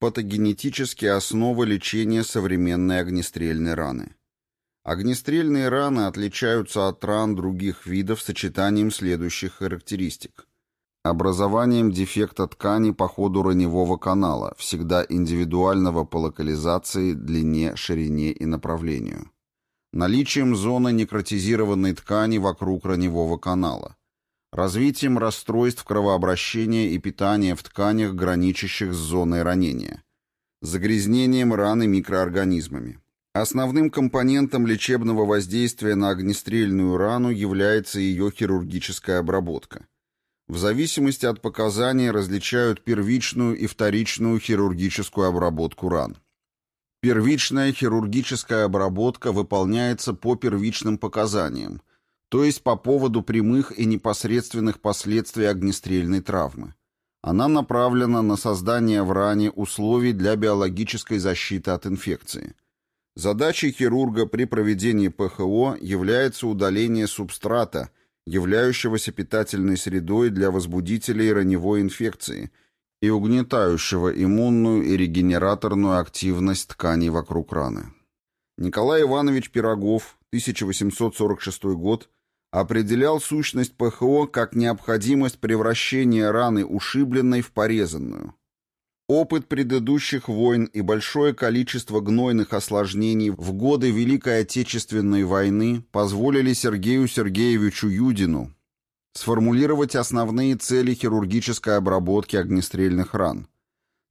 Патогенетические основы лечения современной огнестрельной раны. Огнестрельные раны отличаются от ран других видов сочетанием следующих характеристик. Образованием дефекта ткани по ходу раневого канала, всегда индивидуального по локализации, длине, ширине и направлению. Наличием зоны некротизированной ткани вокруг раневого канала. Развитием расстройств кровообращения и питания в тканях, граничащих с зоной ранения. Загрязнением раны микроорганизмами. Основным компонентом лечебного воздействия на огнестрельную рану является ее хирургическая обработка. В зависимости от показаний различают первичную и вторичную хирургическую обработку ран. Первичная хирургическая обработка выполняется по первичным показаниям, то есть по поводу прямых и непосредственных последствий огнестрельной травмы. Она направлена на создание в ране условий для биологической защиты от инфекции. Задачей хирурга при проведении ПХО является удаление субстрата, являющегося питательной средой для возбудителей раневой инфекции и угнетающего иммунную и регенераторную активность тканей вокруг раны. Николай Иванович Пирогов, 1846 год, определял сущность ПХО как необходимость превращения раны ушибленной в порезанную. Опыт предыдущих войн и большое количество гнойных осложнений в годы Великой Отечественной войны позволили Сергею Сергеевичу Юдину сформулировать основные цели хирургической обработки огнестрельных ран.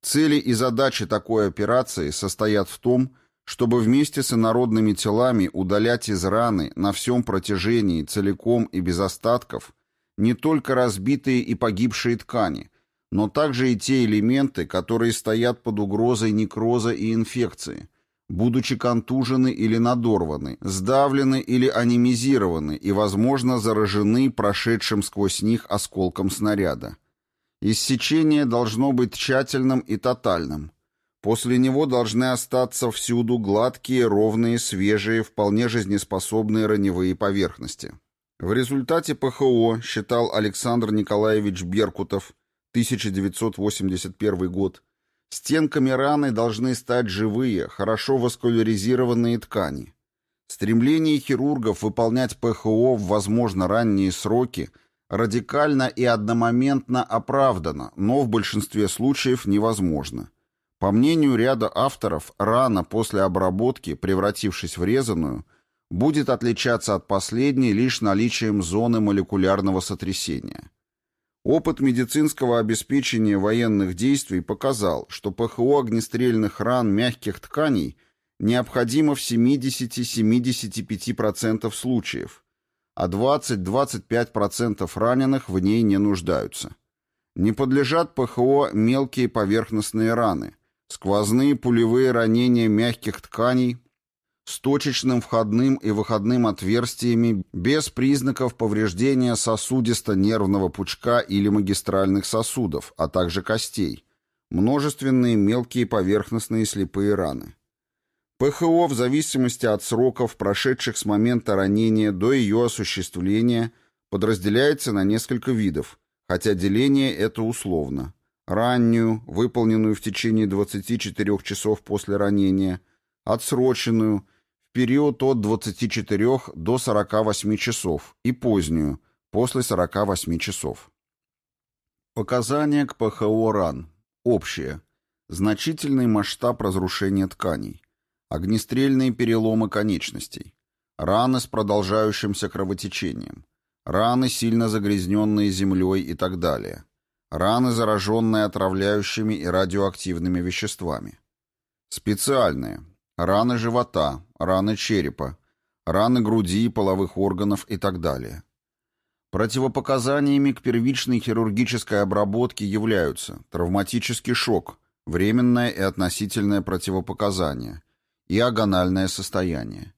Цели и задачи такой операции состоят в том, чтобы вместе с инородными телами удалять из раны на всем протяжении целиком и без остатков не только разбитые и погибшие ткани, но также и те элементы, которые стоят под угрозой некроза и инфекции, будучи контужены или надорваны, сдавлены или анемизированы и, возможно, заражены прошедшим сквозь них осколком снаряда. Иссечение должно быть тщательным и тотальным – После него должны остаться всюду гладкие, ровные, свежие, вполне жизнеспособные раневые поверхности. В результате ПХО, считал Александр Николаевич Беркутов, 1981 год, стенками раны должны стать живые, хорошо васкуляризированные ткани. Стремление хирургов выполнять ПХО в возможно ранние сроки радикально и одномоментно оправдано, но в большинстве случаев невозможно – по мнению ряда авторов, рана после обработки, превратившись в резаную, будет отличаться от последней лишь наличием зоны молекулярного сотрясения. Опыт медицинского обеспечения военных действий показал, что ПХО огнестрельных ран мягких тканей необходимо в 70-75% случаев, а 20-25% раненых в ней не нуждаются. Не подлежат ПХО мелкие поверхностные раны, Сквозные пулевые ранения мягких тканей с точечным входным и выходным отверстиями без признаков повреждения сосудисто-нервного пучка или магистральных сосудов, а также костей. Множественные мелкие поверхностные слепые раны. ПХО в зависимости от сроков, прошедших с момента ранения до ее осуществления, подразделяется на несколько видов, хотя деление это условно раннюю, выполненную в течение 24 часов после ранения, отсроченную, в период от 24 до 48 часов и позднюю, после 48 часов. Показания к ПХО ран. Общее. Значительный масштаб разрушения тканей. Огнестрельные переломы конечностей. Раны с продолжающимся кровотечением. Раны, сильно загрязненные землей и так далее раны, зараженные отравляющими и радиоактивными веществами. Специальные. Раны живота, раны черепа, раны груди половых органов и так далее. Противопоказаниями к первичной хирургической обработке являются травматический шок, временное и относительное противопоказание и агональное состояние.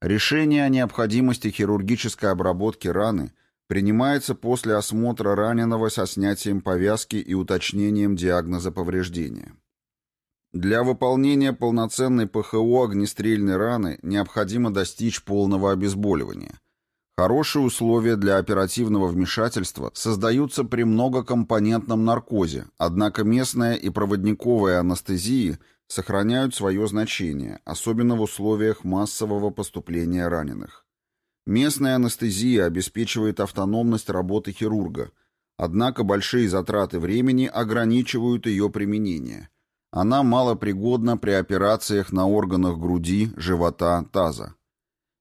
Решение о необходимости хирургической обработки раны принимается после осмотра раненого со снятием повязки и уточнением диагноза повреждения. Для выполнения полноценной ПХО огнестрельной раны необходимо достичь полного обезболивания. Хорошие условия для оперативного вмешательства создаются при многокомпонентном наркозе, однако местная и проводниковая анестезии сохраняют свое значение, особенно в условиях массового поступления раненых. Местная анестезия обеспечивает автономность работы хирурга, однако большие затраты времени ограничивают ее применение. Она малопригодна при операциях на органах груди, живота, таза.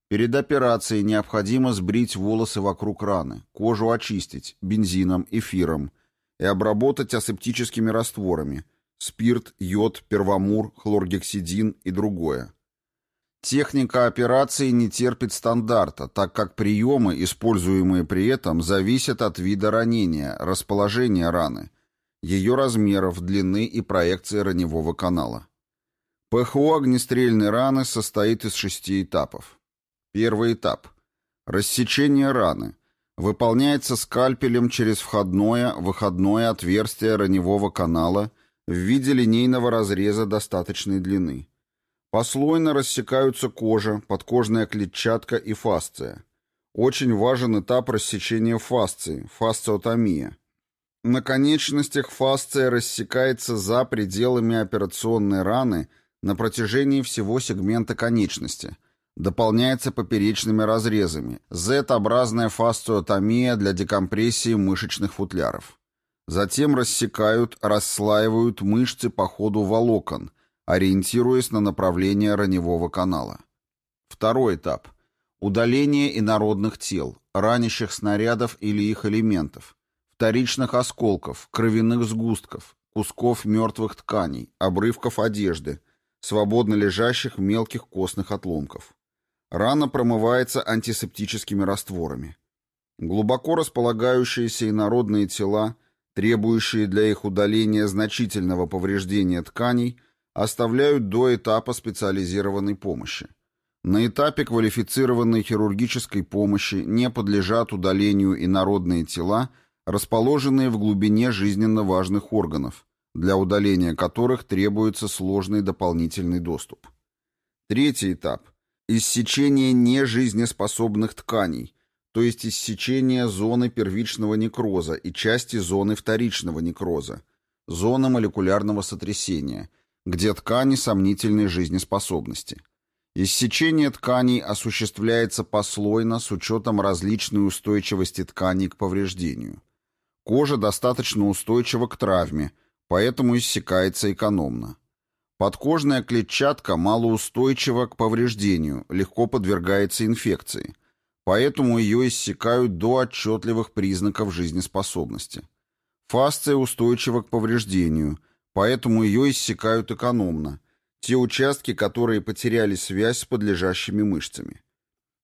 Перед операцией необходимо сбрить волосы вокруг раны, кожу очистить бензином, эфиром и обработать асептическими растворами – спирт, йод, первомур, хлоргексидин и другое. Техника операции не терпит стандарта, так как приемы, используемые при этом, зависят от вида ранения, расположения раны, ее размеров, длины и проекции раневого канала. ПХО огнестрельной раны состоит из шести этапов. Первый этап. Рассечение раны. Выполняется скальпелем через входное, выходное отверстие раневого канала в виде линейного разреза достаточной длины. Послойно рассекаются кожа, подкожная клетчатка и фасция. Очень важен этап рассечения фасции, фасциотомия. На конечностях фасция рассекается за пределами операционной раны на протяжении всего сегмента конечности – дополняется поперечными разрезами, Z-образная фасциотомия для декомпрессии мышечных футляров. Затем рассекают, расслаивают мышцы по ходу волокон, ориентируясь на направление раневого канала. Второй этап. Удаление инородных тел, ранящих снарядов или их элементов, вторичных осколков, кровяных сгустков, кусков мертвых тканей, обрывков одежды, свободно лежащих мелких костных отломков. Рана промывается антисептическими растворами. Глубоко располагающиеся инородные тела, требующие для их удаления значительного повреждения тканей, оставляют до этапа специализированной помощи. На этапе квалифицированной хирургической помощи не подлежат удалению инородные тела, расположенные в глубине жизненно важных органов, для удаления которых требуется сложный дополнительный доступ. Третий этап Иссечение нежизнеспособных тканей, то есть иссечение зоны первичного некроза и части зоны вторичного некроза, зона молекулярного сотрясения, где ткани сомнительной жизнеспособности. Иссечение тканей осуществляется послойно с учетом различной устойчивости тканей к повреждению. Кожа достаточно устойчива к травме, поэтому иссекается экономно. Подкожная клетчатка малоустойчива к повреждению, легко подвергается инфекции, поэтому ее иссякают до отчетливых признаков жизнеспособности. Фасция устойчива к повреждению, поэтому ее иссякают экономно, те участки, которые потеряли связь с подлежащими мышцами.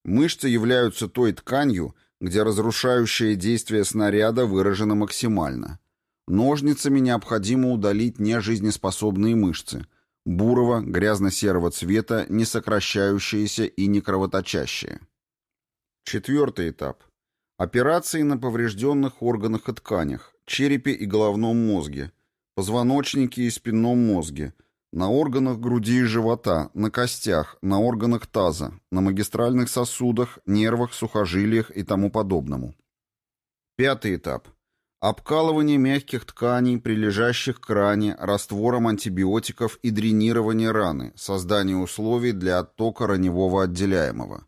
Мышцы являются той тканью, где разрушающее действие снаряда выражено максимально. Ножницами необходимо удалить нежизнеспособные мышцы – бурого, грязно-серого цвета, не сокращающиеся и не кровоточащие. Четвертый этап. Операции на поврежденных органах и тканях, черепе и головном мозге, позвоночнике и спинном мозге, на органах груди и живота, на костях, на органах таза, на магистральных сосудах, нервах, сухожилиях и тому подобному. Пятый этап. Обкалывание мягких тканей, прилежащих к ране, раствором антибиотиков и дренирование раны, создание условий для оттока раневого отделяемого.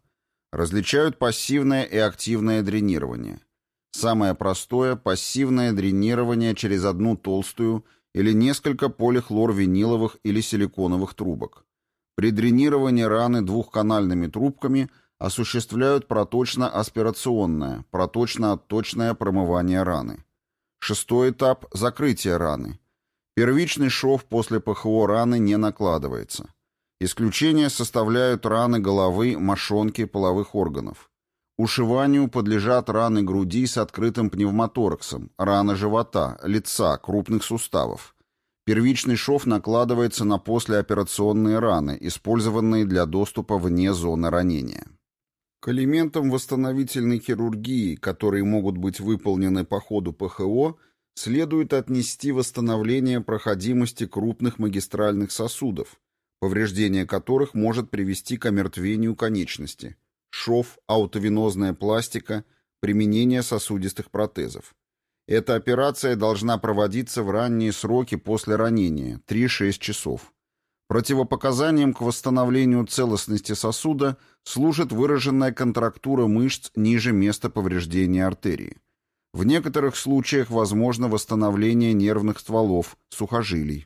Различают пассивное и активное дренирование. Самое простое – пассивное дренирование через одну толстую или несколько полихлорвиниловых или силиконовых трубок. При дренировании раны двухканальными трубками осуществляют проточно-аспирационное, проточно-отточное промывание раны. Шестой этап – закрытие раны. Первичный шов после ПХО раны не накладывается. Исключение составляют раны головы, мошонки, половых органов. Ушиванию подлежат раны груди с открытым пневмотораксом, раны живота, лица, крупных суставов. Первичный шов накладывается на послеоперационные раны, использованные для доступа вне зоны ранения. К элементам восстановительной хирургии, которые могут быть выполнены по ходу ПХО, следует отнести восстановление проходимости крупных магистральных сосудов, повреждение которых может привести к омертвению конечности, шов, аутовенозная пластика, применение сосудистых протезов. Эта операция должна проводиться в ранние сроки после ранения, 3-6 часов. Противопоказанием к восстановлению целостности сосуда служит выраженная контрактура мышц ниже места повреждения артерии. В некоторых случаях возможно восстановление нервных стволов, сухожилий.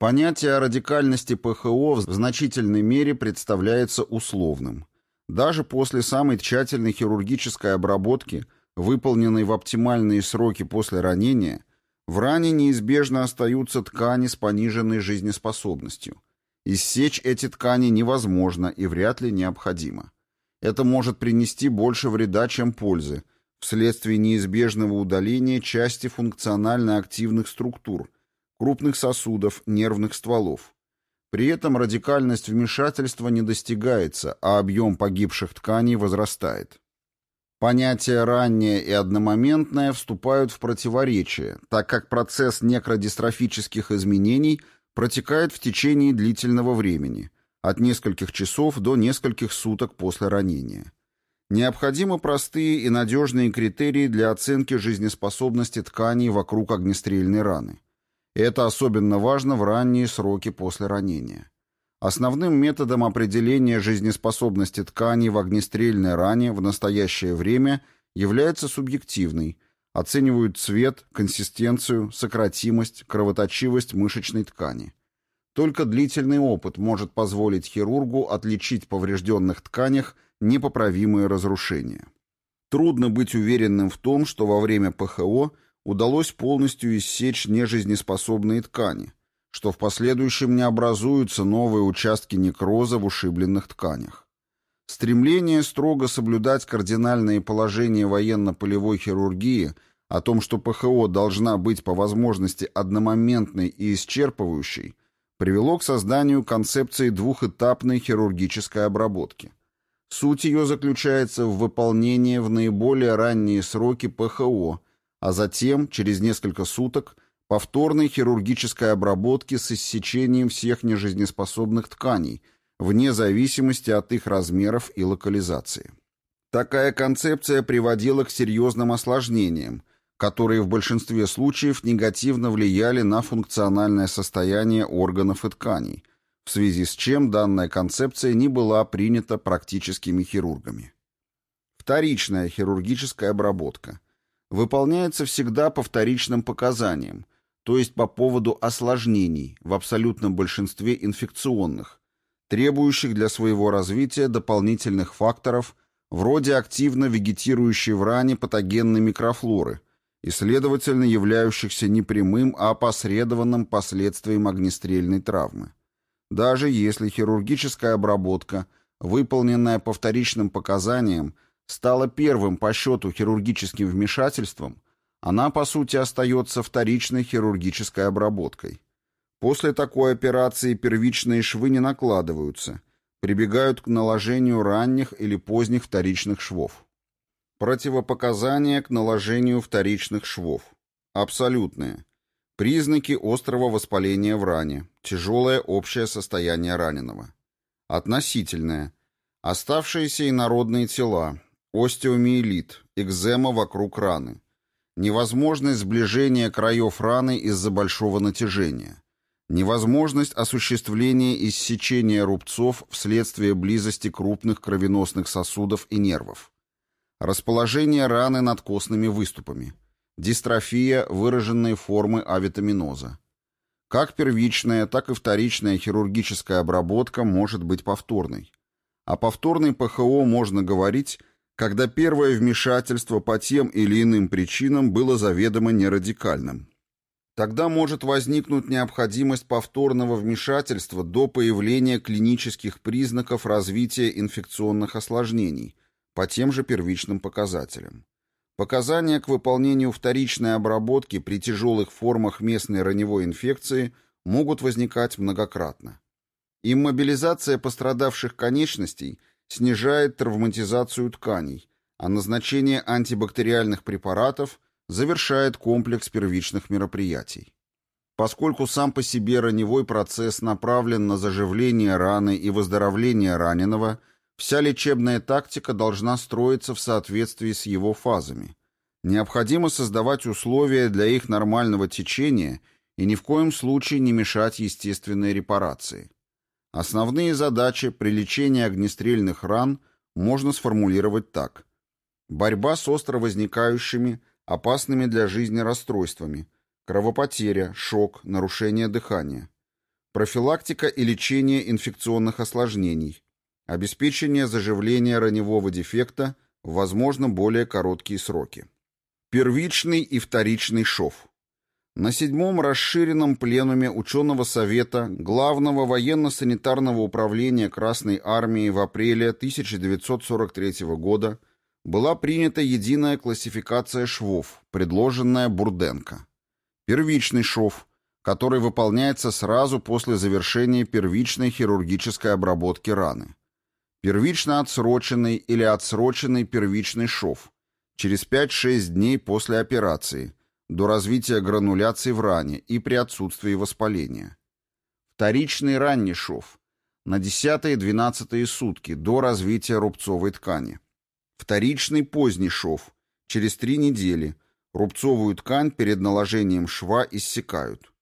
Понятие о радикальности ПХО в значительной мере представляется условным. Даже после самой тщательной хирургической обработки, выполненной в оптимальные сроки после ранения, в ране неизбежно остаются ткани с пониженной жизнеспособностью. Иссечь эти ткани невозможно и вряд ли необходимо. Это может принести больше вреда, чем пользы, вследствие неизбежного удаления части функционально активных структур, крупных сосудов, нервных стволов. При этом радикальность вмешательства не достигается, а объем погибших тканей возрастает. Понятия «раннее» и «одномоментное» вступают в противоречие, так как процесс некродистрофических изменений протекает в течение длительного времени, от нескольких часов до нескольких суток после ранения. Необходимы простые и надежные критерии для оценки жизнеспособности тканей вокруг огнестрельной раны. Это особенно важно в ранние сроки после ранения. Основным методом определения жизнеспособности тканей в огнестрельной ране в настоящее время является субъективный. Оценивают цвет, консистенцию, сократимость, кровоточивость мышечной ткани. Только длительный опыт может позволить хирургу отличить в поврежденных тканях непоправимые разрушения. Трудно быть уверенным в том, что во время ПХО удалось полностью иссечь нежизнеспособные ткани – что в последующем не образуются новые участки некроза в ушибленных тканях. Стремление строго соблюдать кардинальные положения военно-полевой хирургии о том, что ПХО должна быть по возможности одномоментной и исчерпывающей, привело к созданию концепции двухэтапной хирургической обработки. Суть ее заключается в выполнении в наиболее ранние сроки ПХО, а затем, через несколько суток, повторной хирургической обработки с иссечением всех нежизнеспособных тканей, вне зависимости от их размеров и локализации. Такая концепция приводила к серьезным осложнениям, которые в большинстве случаев негативно влияли на функциональное состояние органов и тканей, в связи с чем данная концепция не была принята практическими хирургами. Вторичная хирургическая обработка выполняется всегда по вторичным показаниям, то есть по поводу осложнений, в абсолютном большинстве инфекционных, требующих для своего развития дополнительных факторов вроде активно вегетирующей в ране патогенной микрофлоры и, следовательно, являющихся не прямым, а опосредованным последствием огнестрельной травмы. Даже если хирургическая обработка, выполненная по вторичным показаниям, стала первым по счету хирургическим вмешательством, она, по сути, остается вторичной хирургической обработкой. После такой операции первичные швы не накладываются, прибегают к наложению ранних или поздних вторичных швов. Противопоказания к наложению вторичных швов. Абсолютные. Признаки острого воспаления в ране. Тяжелое общее состояние раненого. Относительное. Оставшиеся инородные тела. Остеомиелит. Экзема вокруг раны. Невозможность сближения краев раны из-за большого натяжения. Невозможность осуществления иссечения рубцов вследствие близости крупных кровеносных сосудов и нервов. Расположение раны над костными выступами. Дистрофия, выраженные формы авитаминоза. Как первичная, так и вторичная хирургическая обработка может быть повторной. О повторной ПХО можно говорить – когда первое вмешательство по тем или иным причинам было заведомо нерадикальным. Тогда может возникнуть необходимость повторного вмешательства до появления клинических признаков развития инфекционных осложнений по тем же первичным показателям. Показания к выполнению вторичной обработки при тяжелых формах местной раневой инфекции могут возникать многократно. Иммобилизация пострадавших конечностей – снижает травматизацию тканей, а назначение антибактериальных препаратов завершает комплекс первичных мероприятий. Поскольку сам по себе раневой процесс направлен на заживление раны и выздоровление раненого, Вся лечебная тактика должна строиться в соответствии с его фазами. Необходимо создавать условия для их нормального течения и ни в коем случае не мешать естественной репарации. Основные задачи при лечении огнестрельных ран можно сформулировать так. Борьба с остро возникающими, опасными для жизни расстройствами, кровопотеря, шок, нарушение дыхания. Профилактика и лечение инфекционных осложнений, обеспечение заживления раневого дефекта возможно, более короткие сроки. Первичный и вторичный шов. На седьмом расширенном пленуме ученого совета Главного военно-санитарного управления Красной Армии в апреле 1943 года была принята единая классификация швов, предложенная Бурденко. Первичный шов, который выполняется сразу после завершения первичной хирургической обработки раны. Первично отсроченный или отсроченный первичный шов через 5-6 дней после операции, до развития грануляции в ране и при отсутствии воспаления. Вторичный ранний шов на 10-12 сутки до развития рубцовой ткани. Вторичный поздний шов через 3 недели. Рубцовую ткань перед наложением шва иссекают.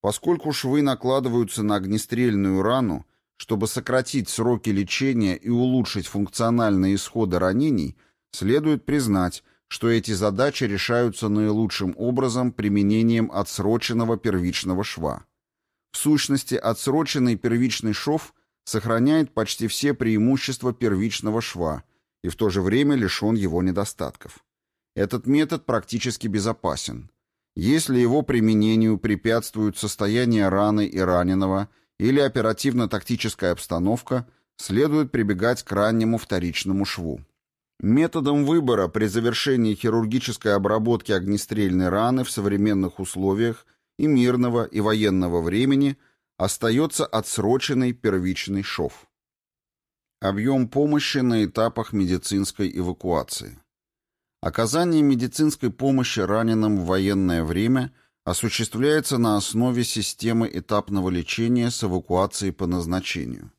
Поскольку швы накладываются на огнестрельную рану, чтобы сократить сроки лечения и улучшить функциональные исходы ранений, следует признать, что эти задачи решаются наилучшим образом применением отсроченного первичного шва. В сущности, отсроченный первичный шов сохраняет почти все преимущества первичного шва и в то же время лишен его недостатков. Этот метод практически безопасен. Если его применению препятствуют состояние раны и раненого – или оперативно-тактическая обстановка, следует прибегать к раннему вторичному шву. Методом выбора при завершении хирургической обработки огнестрельной раны в современных условиях и мирного, и военного времени остается отсроченный первичный шов. Объем помощи на этапах медицинской эвакуации. Оказание медицинской помощи раненым в военное время – осуществляется на основе системы этапного лечения с эвакуацией по назначению.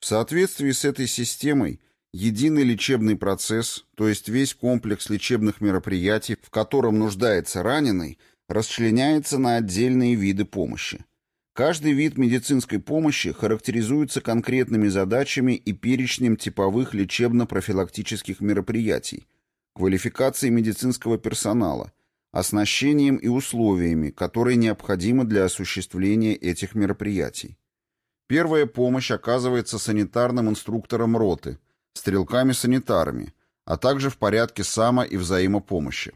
В соответствии с этой системой единый лечебный процесс, то есть весь комплекс лечебных мероприятий, в котором нуждается раненый, расчленяется на отдельные виды помощи. Каждый вид медицинской помощи характеризуется конкретными задачами и перечнем типовых лечебно-профилактических мероприятий, квалификацией медицинского персонала – оснащением и условиями, которые необходимы для осуществления этих мероприятий. Первая помощь оказывается санитарным инструктором роты, стрелками-санитарами, а также в порядке само- и взаимопомощи.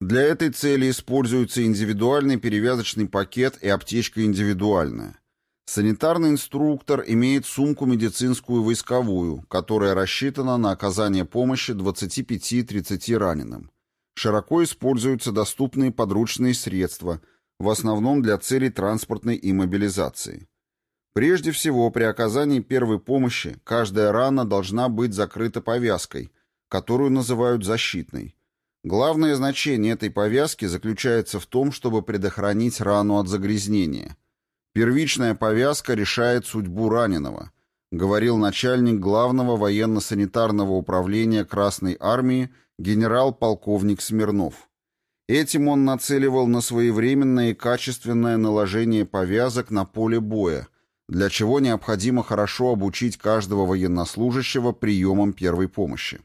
Для этой цели используется индивидуальный перевязочный пакет и аптечка индивидуальная. Санитарный инструктор имеет сумку медицинскую войсковую, которая рассчитана на оказание помощи 25-30 раненым. Широко используются доступные подручные средства, в основном для целей транспортной иммобилизации. Прежде всего, при оказании первой помощи каждая рана должна быть закрыта повязкой, которую называют защитной. Главное значение этой повязки заключается в том, чтобы предохранить рану от загрязнения. Первичная повязка решает судьбу раненого, говорил начальник главного военно-санитарного управления Красной Армии генерал-полковник Смирнов. Этим он нацеливал на своевременное и качественное наложение повязок на поле боя, для чего необходимо хорошо обучить каждого военнослужащего приемам первой помощи.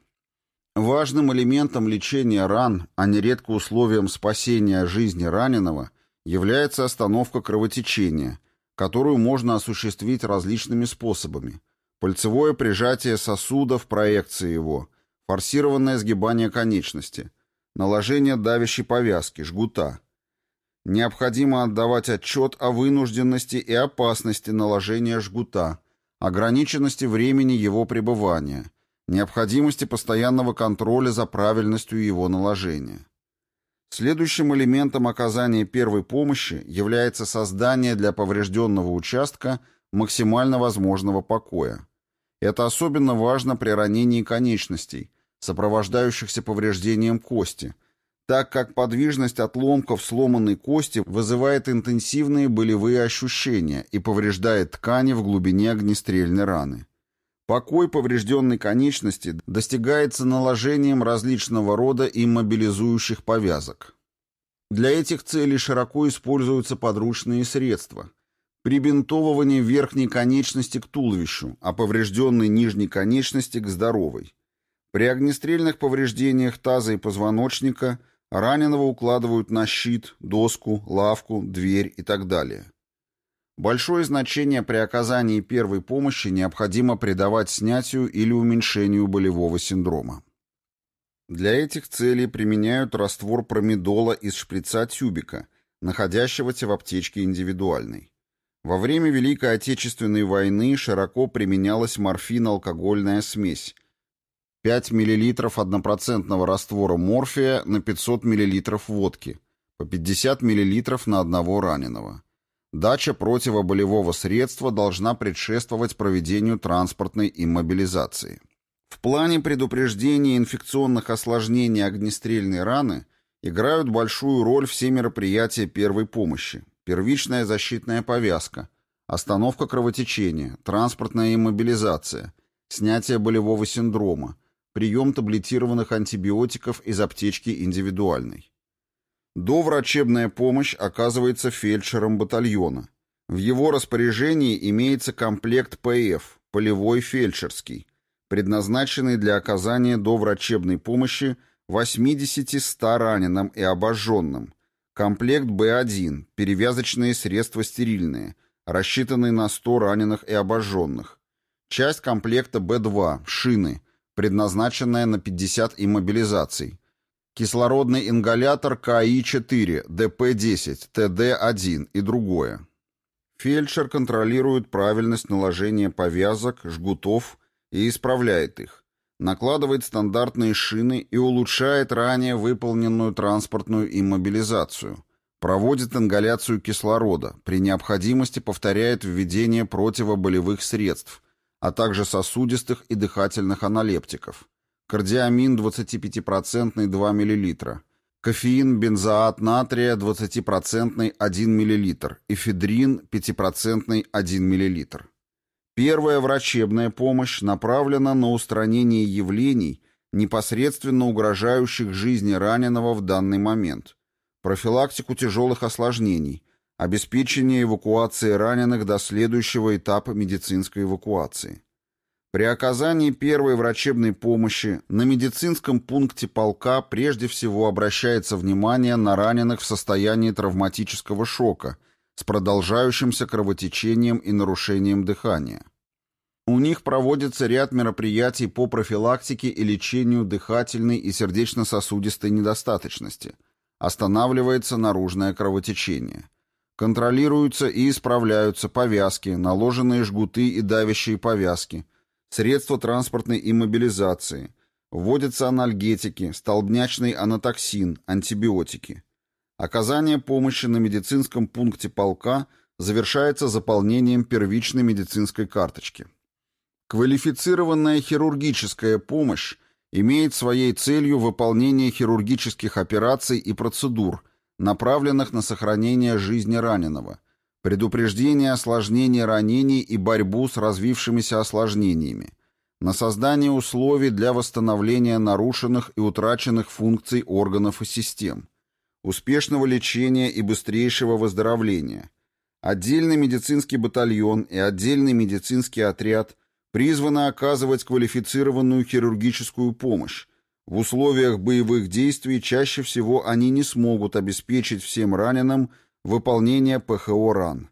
Важным элементом лечения ран, а нередко условием спасения жизни раненого, является остановка кровотечения, которую можно осуществить различными способами. Пальцевое прижатие сосуда в проекции его – форсированное сгибание конечности, наложение давящей повязки, жгута. Необходимо отдавать отчет о вынужденности и опасности наложения жгута, ограниченности времени его пребывания, необходимости постоянного контроля за правильностью его наложения. Следующим элементом оказания первой помощи является создание для поврежденного участка максимально возможного покоя. Это особенно важно при ранении конечностей, сопровождающихся повреждением кости, так как подвижность отломков сломанной кости вызывает интенсивные болевые ощущения и повреждает ткани в глубине огнестрельной раны. Покой поврежденной конечности достигается наложением различного рода иммобилизующих повязок. Для этих целей широко используются подручные средства. Прибинтовывание верхней конечности к туловищу, а поврежденной нижней конечности к здоровой. При огнестрельных повреждениях таза и позвоночника раненого укладывают на щит, доску, лавку, дверь и так далее. Большое значение при оказании первой помощи необходимо придавать снятию или уменьшению болевого синдрома. Для этих целей применяют раствор промедола из шприца тюбика, находящегося в аптечке индивидуальной. Во время Великой Отечественной войны широко применялась морфин-алкогольная смесь 5 мл однопроцентного раствора морфия на 500 мл водки, по 50 мл на одного раненого. Дача противоболевого средства должна предшествовать проведению транспортной иммобилизации. В плане предупреждения инфекционных осложнений огнестрельной раны играют большую роль все мероприятия первой помощи. Первичная защитная повязка, остановка кровотечения, транспортная иммобилизация, снятие болевого синдрома, прием таблетированных антибиотиков из аптечки индивидуальной. Доврачебная помощь оказывается фельдшером батальона. В его распоряжении имеется комплект ПФ, полевой фельдшерский, предназначенный для оказания доврачебной помощи 80-100 раненым и обожженным, комплект Б1, перевязочные средства стерильные, рассчитанные на 100 раненых и обожженных, часть комплекта Б2, шины, предназначенная на 50 иммобилизаций, кислородный ингалятор КАИ-4, ДП-10, ТД-1 и другое. Фельдшер контролирует правильность наложения повязок, жгутов и исправляет их, накладывает стандартные шины и улучшает ранее выполненную транспортную иммобилизацию, проводит ингаляцию кислорода, при необходимости повторяет введение противоболевых средств, а также сосудистых и дыхательных аналептиков, кардиамин 25% 2 мл, кофеин бензоат натрия 20% 1 мл, эфедрин 5% 1 мл. Первая врачебная помощь направлена на устранение явлений, непосредственно угрожающих жизни раненого в данный момент, профилактику тяжелых осложнений, обеспечение эвакуации раненых до следующего этапа медицинской эвакуации. При оказании первой врачебной помощи на медицинском пункте полка прежде всего обращается внимание на раненых в состоянии травматического шока с продолжающимся кровотечением и нарушением дыхания. У них проводится ряд мероприятий по профилактике и лечению дыхательной и сердечно-сосудистой недостаточности. Останавливается наружное кровотечение. Контролируются и исправляются повязки, наложенные жгуты и давящие повязки – средства транспортной иммобилизации, вводятся анальгетики, столбнячный анатоксин, антибиотики. Оказание помощи на медицинском пункте полка завершается заполнением первичной медицинской карточки. Квалифицированная хирургическая помощь имеет своей целью выполнение хирургических операций и процедур, направленных на сохранение жизни раненого, предупреждение осложнений ранений и борьбу с развившимися осложнениями, на создание условий для восстановления нарушенных и утраченных функций органов и систем, успешного лечения и быстрейшего выздоровления. Отдельный медицинский батальон и отдельный медицинский отряд призваны оказывать квалифицированную хирургическую помощь. В условиях боевых действий чаще всего они не смогут обеспечить всем раненым – Выполнение ПХО РАН.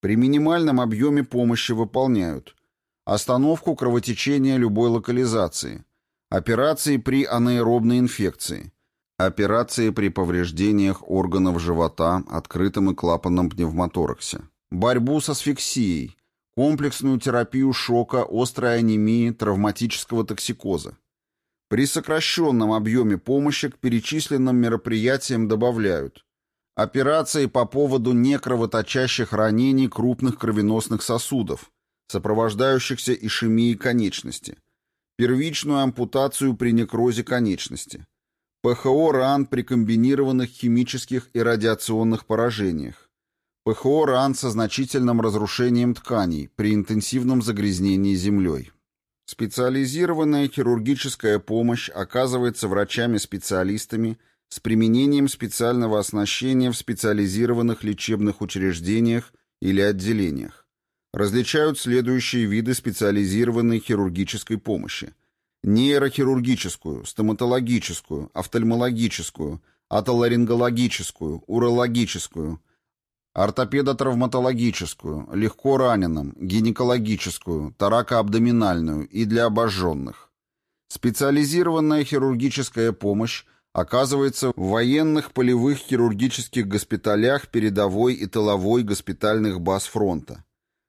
При минимальном объеме помощи выполняют остановку кровотечения любой локализации, операции при анаэробной инфекции, операции при повреждениях органов живота, открытом и клапанном пневмотораксе, борьбу с асфиксией, комплексную терапию шока, острой анемии, травматического токсикоза. При сокращенном объеме помощи к перечисленным мероприятиям добавляют Операции по поводу некровоточащих ранений крупных кровеносных сосудов, сопровождающихся ишемией конечности, первичную ампутацию при некрозе конечности, ПХО ран при комбинированных химических и радиационных поражениях, ПХО ран со значительным разрушением тканей при интенсивном загрязнении землей. Специализированная хирургическая помощь оказывается врачами-специалистами с применением специального оснащения в специализированных лечебных учреждениях или отделениях. Различают следующие виды специализированной хирургической помощи. Нейрохирургическую, стоматологическую, офтальмологическую, атоларингологическую, урологическую, ортопедо-травматологическую, легко раненым, гинекологическую, таракоабдоминальную и для обожженных. Специализированная хирургическая помощь оказывается в военных полевых хирургических госпиталях передовой и тыловой госпитальных баз фронта.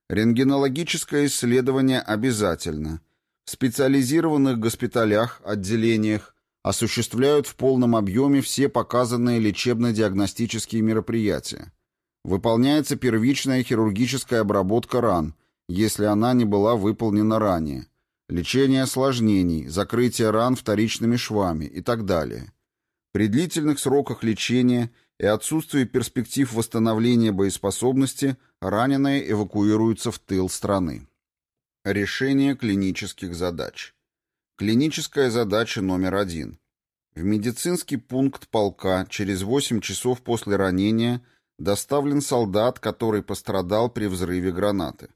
Рентгенологическое исследование обязательно. В специализированных госпиталях, отделениях осуществляют в полном объеме все показанные лечебно-диагностические мероприятия. Выполняется первичная хирургическая обработка ран, если она не была выполнена ранее, лечение осложнений, закрытие ран вторичными швами и так далее. При длительных сроках лечения и отсутствии перспектив восстановления боеспособности раненые эвакуируются в тыл страны. Решение клинических задач. Клиническая задача номер один. В медицинский пункт полка через 8 часов после ранения доставлен солдат, который пострадал при взрыве гранаты.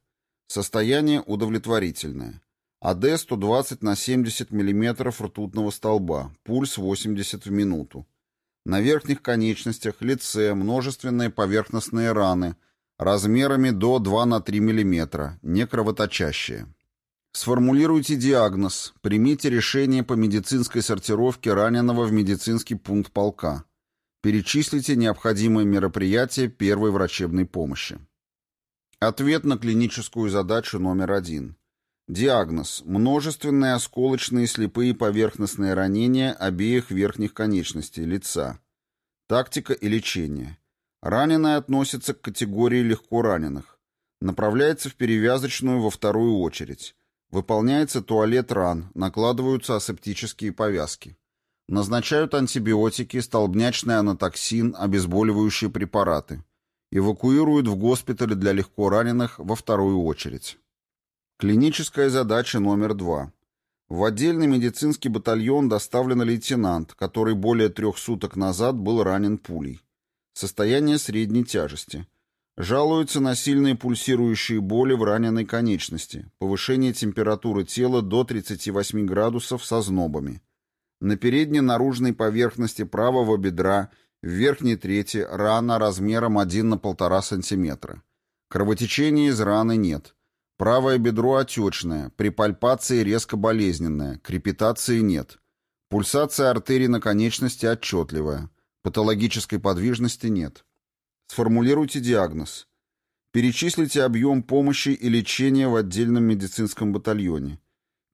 Состояние удовлетворительное. АД 120 на 70 мм ртутного столба, пульс 80 в минуту. На верхних конечностях, лице множественные поверхностные раны размерами до 2 на 3 мм, не кровоточащие. Сформулируйте диагноз, примите решение по медицинской сортировке раненого в медицинский пункт полка. Перечислите необходимые мероприятия первой врачебной помощи. Ответ на клиническую задачу номер один. Диагноз. Множественные осколочные слепые поверхностные ранения обеих верхних конечностей, лица. Тактика и лечение. Раненый относится к категории легко раненых. Направляется в перевязочную во вторую очередь. Выполняется туалет ран, накладываются асептические повязки. Назначают антибиотики, столбнячный анатоксин, обезболивающие препараты. Эвакуируют в госпитале для легко раненых во вторую очередь. Клиническая задача номер два. В отдельный медицинский батальон доставлен лейтенант, который более трех суток назад был ранен пулей. Состояние средней тяжести. Жалуются на сильные пульсирующие боли в раненой конечности, повышение температуры тела до 38 градусов со знобами. На передней наружной поверхности правого бедра в верхней трети рана размером 1 на 1,5 см. Кровотечения из раны нет. Правое бедро отечное, при пальпации резко болезненное, крепитации нет. Пульсация артерий на конечности отчетливая. Патологической подвижности нет. Сформулируйте диагноз. Перечислите объем помощи и лечения в отдельном медицинском батальоне.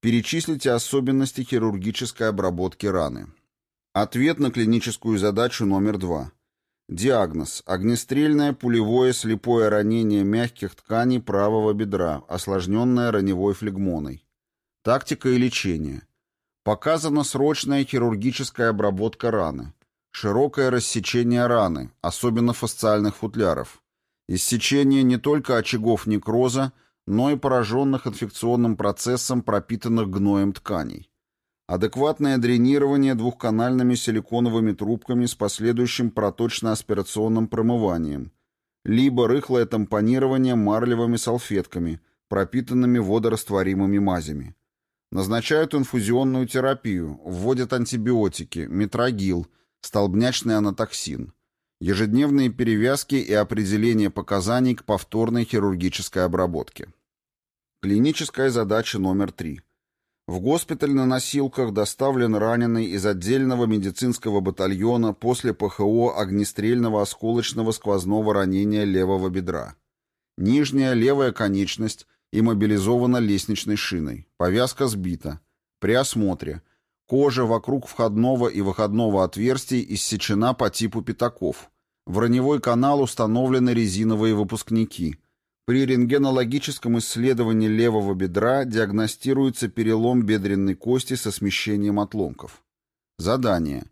Перечислите особенности хирургической обработки раны. Ответ на клиническую задачу номер два. Диагноз. Огнестрельное пулевое слепое ранение мягких тканей правого бедра, осложненное раневой флегмоной. Тактика и лечение. Показана срочная хирургическая обработка раны. Широкое рассечение раны, особенно фасциальных футляров. Иссечение не только очагов некроза, но и пораженных инфекционным процессом пропитанных гноем тканей. Адекватное дренирование двухканальными силиконовыми трубками с последующим проточно-аспирационным промыванием, либо рыхлое тампонирование марлевыми салфетками, пропитанными водорастворимыми мазями. Назначают инфузионную терапию, вводят антибиотики, метрогил, столбнячный анатоксин. Ежедневные перевязки и определение показаний к повторной хирургической обработке. Клиническая задача номер три – в госпиталь на носилках доставлен раненый из отдельного медицинского батальона после ПХО огнестрельного осколочного сквозного ранения левого бедра. Нижняя левая конечность иммобилизована лестничной шиной. Повязка сбита. При осмотре. Кожа вокруг входного и выходного отверстий иссечена по типу пятаков. В раневой канал установлены резиновые выпускники. При рентгенологическом исследовании левого бедра диагностируется перелом бедренной кости со смещением отломков. Задание.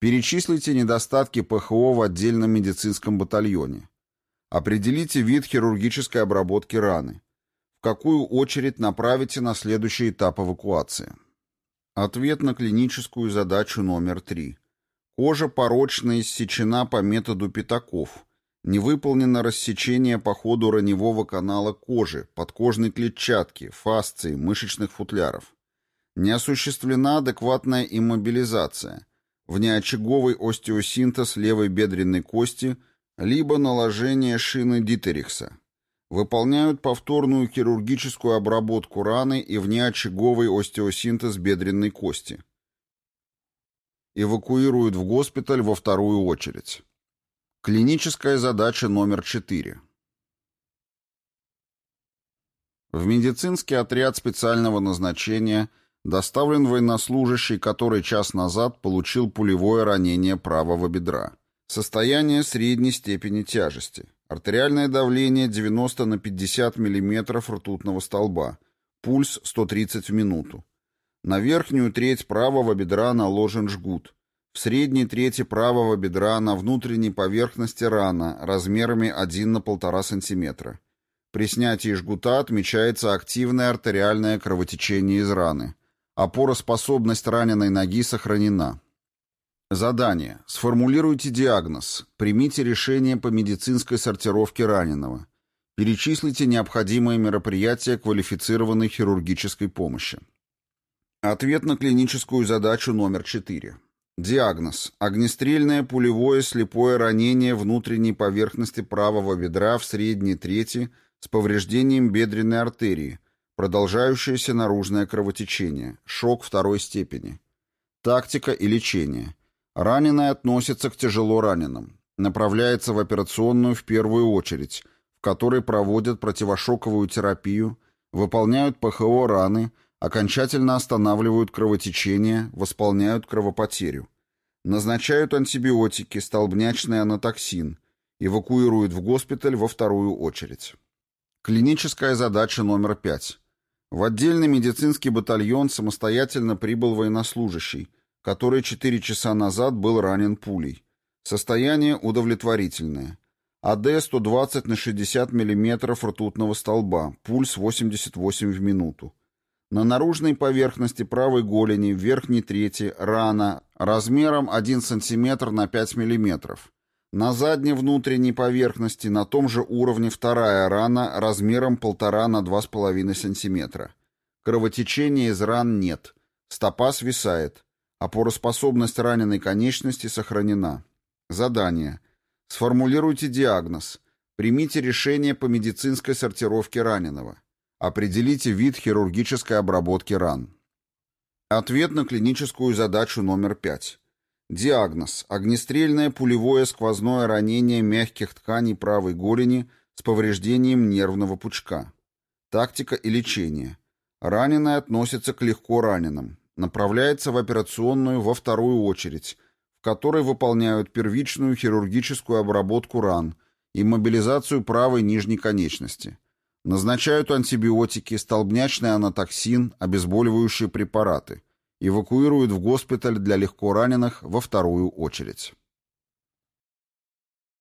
Перечислите недостатки ПХО в отдельном медицинском батальоне. Определите вид хирургической обработки раны. какую очередь направите на следующий этап эвакуации? Ответ на клиническую задачу номер три. Кожа порочно иссечена по методу пятаков. Не выполнено рассечение по ходу раневого канала кожи, подкожной клетчатки, фасции, мышечных футляров. Не осуществлена адекватная иммобилизация. Внеочаговый остеосинтез левой бедренной кости, либо наложение шины Дитерихса. Выполняют повторную хирургическую обработку раны и внеочаговый остеосинтез бедренной кости эвакуируют в госпиталь во вторую очередь. Клиническая задача номер 4. В медицинский отряд специального назначения доставлен военнослужащий, который час назад получил пулевое ранение правого бедра. Состояние средней степени тяжести. Артериальное давление 90 на 50 мм ртутного столба. Пульс 130 в минуту. На верхнюю треть правого бедра наложен жгут. В средней трети правого бедра на внутренней поверхности рана размерами 1 на 1,5 см. При снятии жгута отмечается активное артериальное кровотечение из раны. Опороспособность раненой ноги сохранена. Задание. Сформулируйте диагноз. Примите решение по медицинской сортировке раненого. Перечислите необходимые мероприятия квалифицированной хирургической помощи. Ответ на клиническую задачу номер 4. Диагноз. Огнестрельное пулевое слепое ранение внутренней поверхности правого бедра в средней трети с повреждением бедренной артерии, продолжающееся наружное кровотечение, шок второй степени. Тактика и лечение. Раненый относится к тяжело раненым. Направляется в операционную в первую очередь, в которой проводят противошоковую терапию, выполняют ПХО раны, окончательно останавливают кровотечение, восполняют кровопотерю, назначают антибиотики, столбнячный анатоксин, эвакуируют в госпиталь во вторую очередь. Клиническая задача номер пять. В отдельный медицинский батальон самостоятельно прибыл военнослужащий, который 4 часа назад был ранен пулей. Состояние удовлетворительное. АД 120 на 60 мм ртутного столба, пульс 88 в минуту. На наружной поверхности правой голени в верхней трети рана размером 1 см на 5 мм. На задней внутренней поверхности на том же уровне вторая рана размером 1,5 на 2,5 см. Кровотечения из ран нет. Стопа свисает. Опороспособность раненой конечности сохранена. Задание. Сформулируйте диагноз. Примите решение по медицинской сортировке раненого. Определите вид хирургической обработки ран. Ответ на клиническую задачу номер 5. Диагноз. Огнестрельное пулевое сквозное ранение мягких тканей правой голени с повреждением нервного пучка. Тактика и лечение. Раненый относится к легко раненым. Направляется в операционную во вторую очередь, в которой выполняют первичную хирургическую обработку ран и мобилизацию правой нижней конечности. Назначают антибиотики, столбнячный анатоксин, обезболивающие препараты. Эвакуируют в госпиталь для легко раненых во вторую очередь.